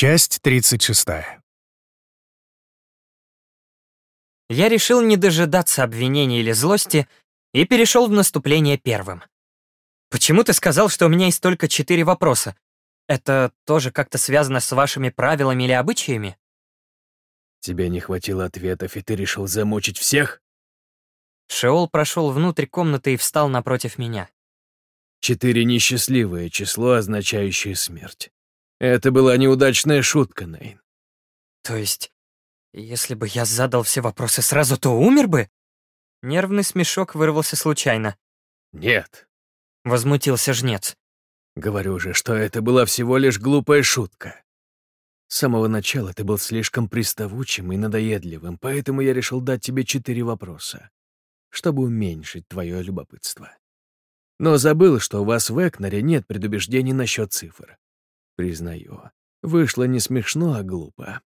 Часть 36. Я решил не дожидаться обвинений или злости и перешел в наступление первым. «Почему ты сказал, что у меня есть только четыре вопроса? Это тоже как-то связано с вашими правилами или обычаями?» Тебе не хватило ответов, и ты решил замучить всех? Шеол прошел внутрь комнаты и встал напротив меня. Четыре несчастливое число, означающее смерть. Это была неудачная шутка, Нейн. То есть, если бы я задал все вопросы сразу, то умер бы? Нервный смешок вырвался случайно. Нет. Возмутился жнец. Говорю же, что это была всего лишь глупая шутка. С самого начала ты был слишком приставучим и надоедливым, поэтому я решил дать тебе четыре вопроса, чтобы уменьшить твое любопытство. Но забыл, что у вас в Экнере нет предубеждений насчет цифр. Признаю, вышло не смешно, а глупо.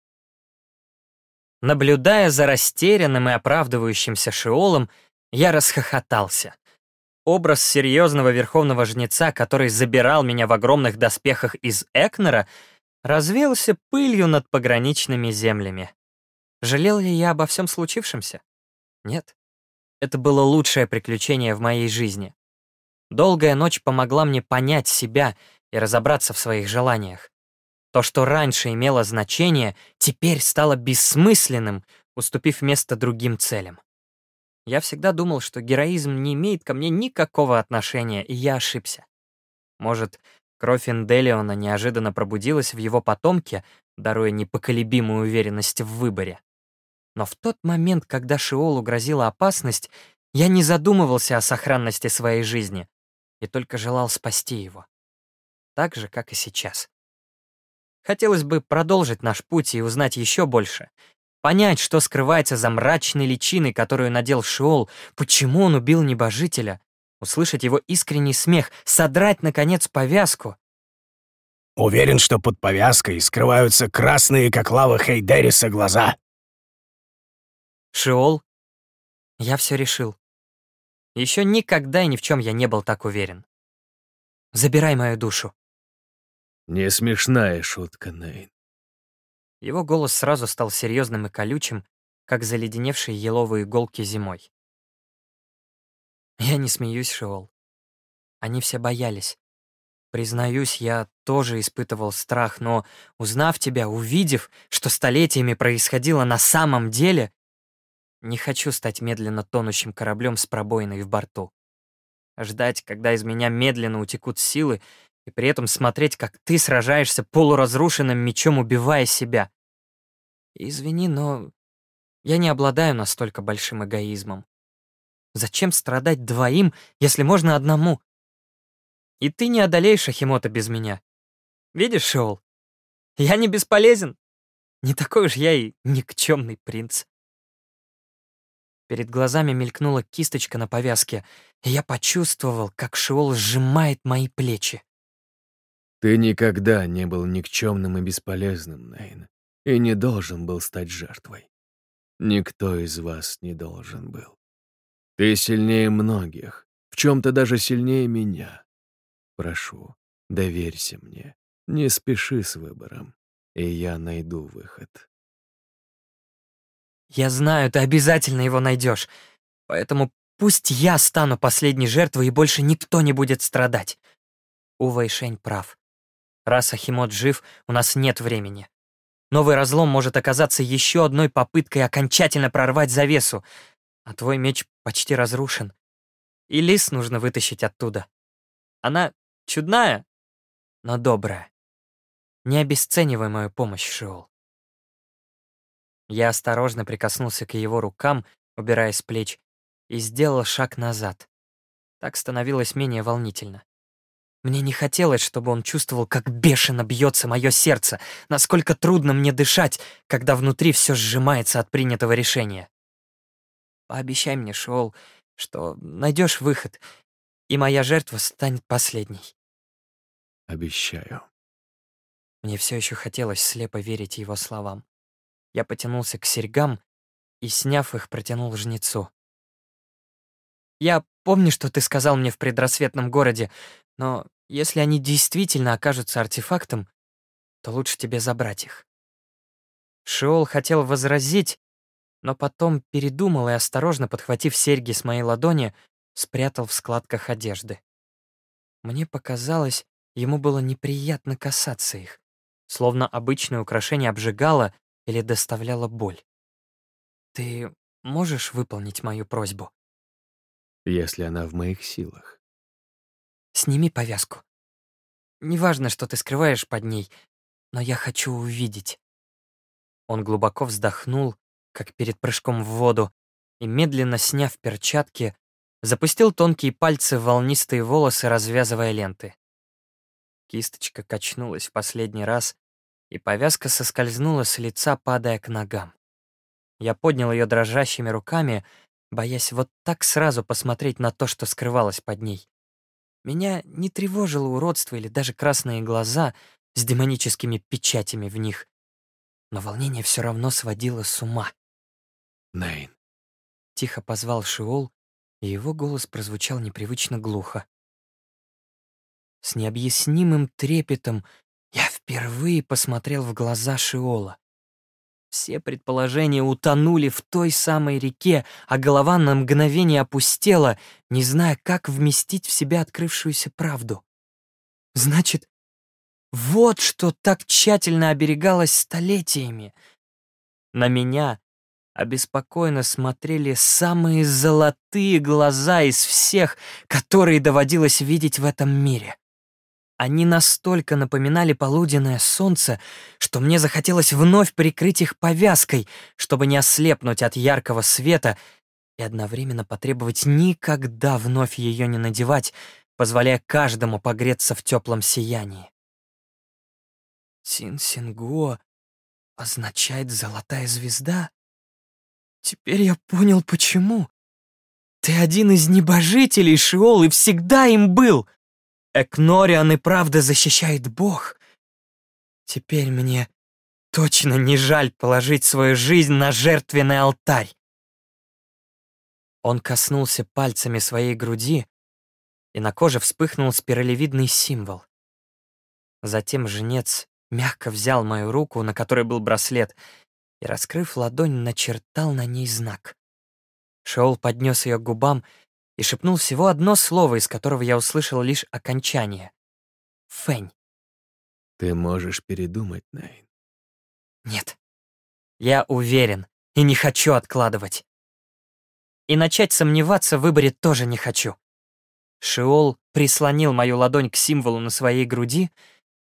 Наблюдая за растерянным и оправдывающимся Шиолом, я расхохотался. Образ серьезного верховного жнеца, который забирал меня в огромных доспехах из Экнера, развеялся пылью над пограничными землями. Жалел ли я обо всем случившемся? Нет. Это было лучшее приключение в моей жизни. Долгая ночь помогла мне понять себя и разобраться в своих желаниях. То, что раньше имело значение, теперь стало бессмысленным, уступив место другим целям. Я всегда думал, что героизм не имеет ко мне никакого отношения, и я ошибся. Может, кровь Энделиона неожиданно пробудилась в его потомке, даруя непоколебимую уверенность в выборе. Но в тот момент, когда Шиолу грозила опасность, я не задумывался о сохранности своей жизни и только желал спасти его так же, как и сейчас. Хотелось бы продолжить наш путь и узнать еще больше. Понять, что скрывается за мрачной личиной, которую надел Шиол, почему он убил небожителя, услышать его искренний смех, содрать, наконец, повязку. Уверен, что под повязкой скрываются красные, как лава Хейдериса, глаза. Шиол, я все решил. Еще никогда и ни в чем я не был так уверен. Забирай мою душу. Не смешная шутка, Нейн. Его голос сразу стал серьезным и колючим, как заледеневшие еловые иголки зимой. Я не смеюсь, Шиол. Они все боялись. Признаюсь, я тоже испытывал страх, но, узнав тебя, увидев, что столетиями происходило на самом деле, не хочу стать медленно тонущим кораблем с пробоиной в борту. Ждать, когда из меня медленно утекут силы, и при этом смотреть, как ты сражаешься полуразрушенным мечом, убивая себя. Извини, но я не обладаю настолько большим эгоизмом. Зачем страдать двоим, если можно одному? И ты не одолеешь Ахимота без меня. Видишь, Шоул? Я не бесполезен. Не такой уж я и никчемный принц. Перед глазами мелькнула кисточка на повязке, и я почувствовал, как Шиол сжимает мои плечи. Ты никогда не был никчемным и бесполезным, Нейн, и не должен был стать жертвой. Никто из вас не должен был. Ты сильнее многих, в чем-то даже сильнее меня. Прошу, доверься мне, не спеши с выбором, и я найду выход. Я знаю, ты обязательно его найдешь, поэтому пусть я стану последней жертвой, и больше никто не будет страдать. Ува Ишень прав. Раз Ахимот жив, у нас нет времени. Новый разлом может оказаться еще одной попыткой окончательно прорвать завесу, а твой меч почти разрушен. И лис нужно вытащить оттуда. Она чудная, но добрая. Не обесценивай мою помощь, Шиол. Я осторожно прикоснулся к его рукам, убирая с плеч, и сделал шаг назад. Так становилось менее волнительно. Мне не хотелось, чтобы он чувствовал, как бешено бьется мое сердце, насколько трудно мне дышать, когда внутри все сжимается от принятого решения. Пообещай мне, Шоул, что найдешь выход, и моя жертва станет последней. Обещаю. Мне все еще хотелось слепо верить его словам. Я потянулся к серьгам и, сняв их, протянул жнецу. «Я помню, что ты сказал мне в предрассветном городе, но если они действительно окажутся артефактом, то лучше тебе забрать их». Шиол хотел возразить, но потом передумал и, осторожно подхватив серьги с моей ладони, спрятал в складках одежды. Мне показалось, ему было неприятно касаться их, словно обычное украшение обжигало или доставляло боль. «Ты можешь выполнить мою просьбу?» «Если она в моих силах». «Сними повязку. Неважно, что ты скрываешь под ней, но я хочу увидеть». Он глубоко вздохнул, как перед прыжком в воду, и, медленно сняв перчатки, запустил тонкие пальцы в волнистые волосы, развязывая ленты. Кисточка качнулась в последний раз, и повязка соскользнула с лица, падая к ногам. Я поднял ее дрожащими руками, боясь вот так сразу посмотреть на то, что скрывалось под ней. Меня не тревожило уродство или даже красные глаза с демоническими печатями в них, но волнение все равно сводило с ума. Нейн. Тихо позвал Шиол, и его голос прозвучал непривычно глухо. С необъяснимым трепетом я впервые посмотрел в глаза Шиола. Все предположения утонули в той самой реке, а голова на мгновение опустела, не зная, как вместить в себя открывшуюся правду. Значит, вот что так тщательно оберегалось столетиями. На меня обеспокоенно смотрели самые золотые глаза из всех, которые доводилось видеть в этом мире. Они настолько напоминали полуденное солнце, что мне захотелось вновь прикрыть их повязкой, чтобы не ослепнуть от яркого света и одновременно потребовать никогда вновь ее не надевать, позволяя каждому погреться в теплом сиянии. Син-Сингуо означает «золотая звезда»? Теперь я понял, почему. Ты один из небожителей, Шиол, и всегда им был. Экнориан и правда защищает Бог. Теперь мне точно не жаль положить свою жизнь на жертвенный алтарь. Он коснулся пальцами своей груди, и на коже вспыхнул спиралевидный символ. Затем жнец мягко взял мою руку, на которой был браслет, и, раскрыв ладонь, начертал на ней знак. Шоул поднес ее к губам и шепнул всего одно слово, из которого я услышал лишь окончание. «Фэнь». «Ты можешь передумать, Найн». «Нет. Я уверен и не хочу откладывать. И начать сомневаться в выборе тоже не хочу». Шиол прислонил мою ладонь к символу на своей груди,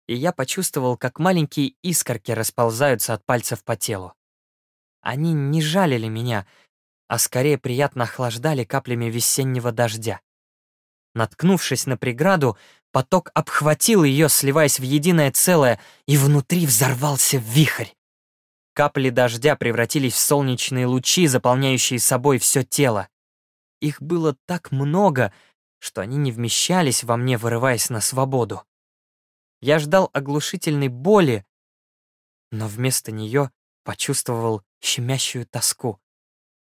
и я почувствовал, как маленькие искорки расползаются от пальцев по телу. Они не жалили меня, а скорее приятно охлаждали каплями весеннего дождя. Наткнувшись на преграду, поток обхватил ее, сливаясь в единое целое, и внутри взорвался вихрь. Капли дождя превратились в солнечные лучи, заполняющие собой все тело. Их было так много, что они не вмещались во мне, вырываясь на свободу. Я ждал оглушительной боли, но вместо нее почувствовал щемящую тоску.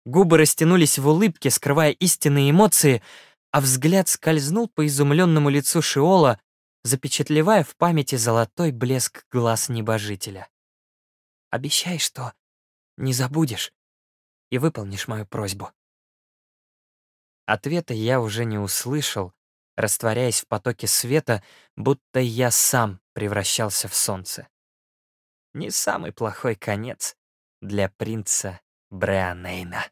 Губы растянулись в улыбке, скрывая истинные эмоции, а взгляд скользнул по изумленному лицу Шиола, запечатлевая в памяти золотой блеск глаз небожителя. «Обещай, что не забудешь и выполнишь мою просьбу». Ответа я уже не услышал, растворяясь в потоке света, будто я сам превращался в солнце. Не самый плохой конец для принца Бреанейна.